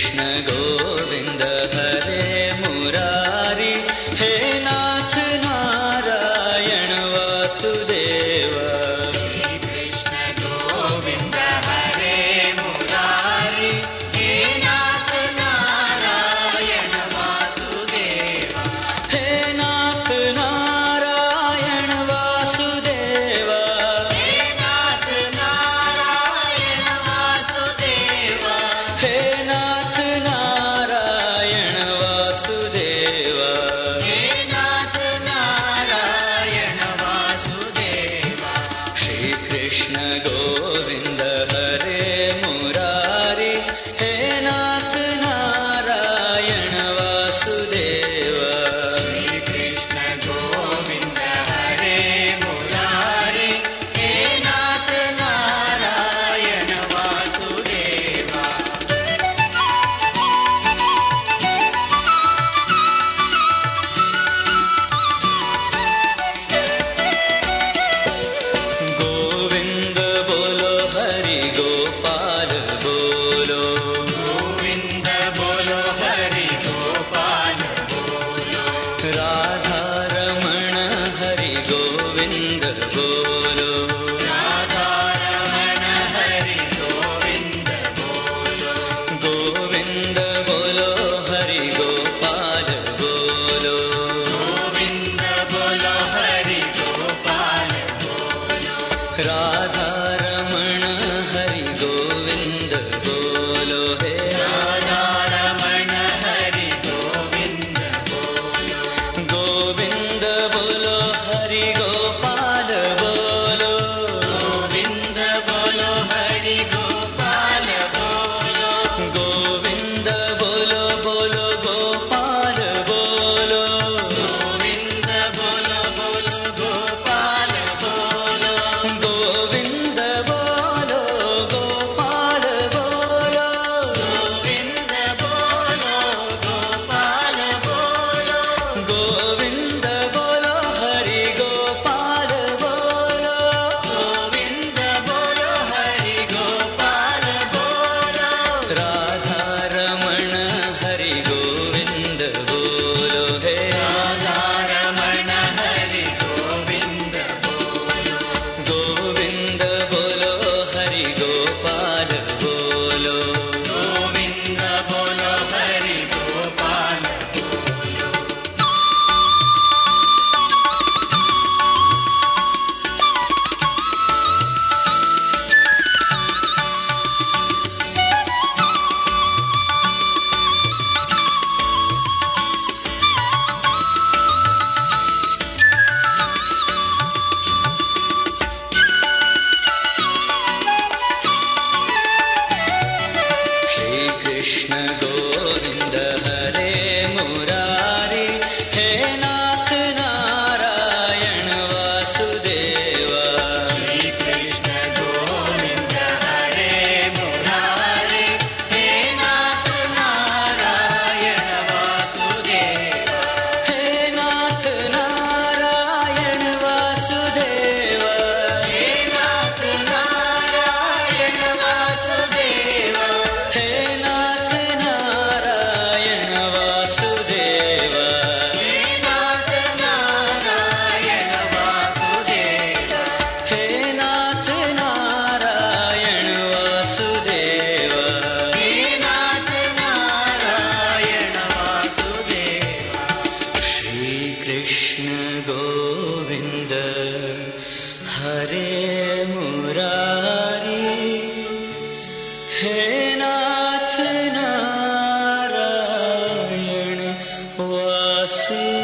Krishna go. see.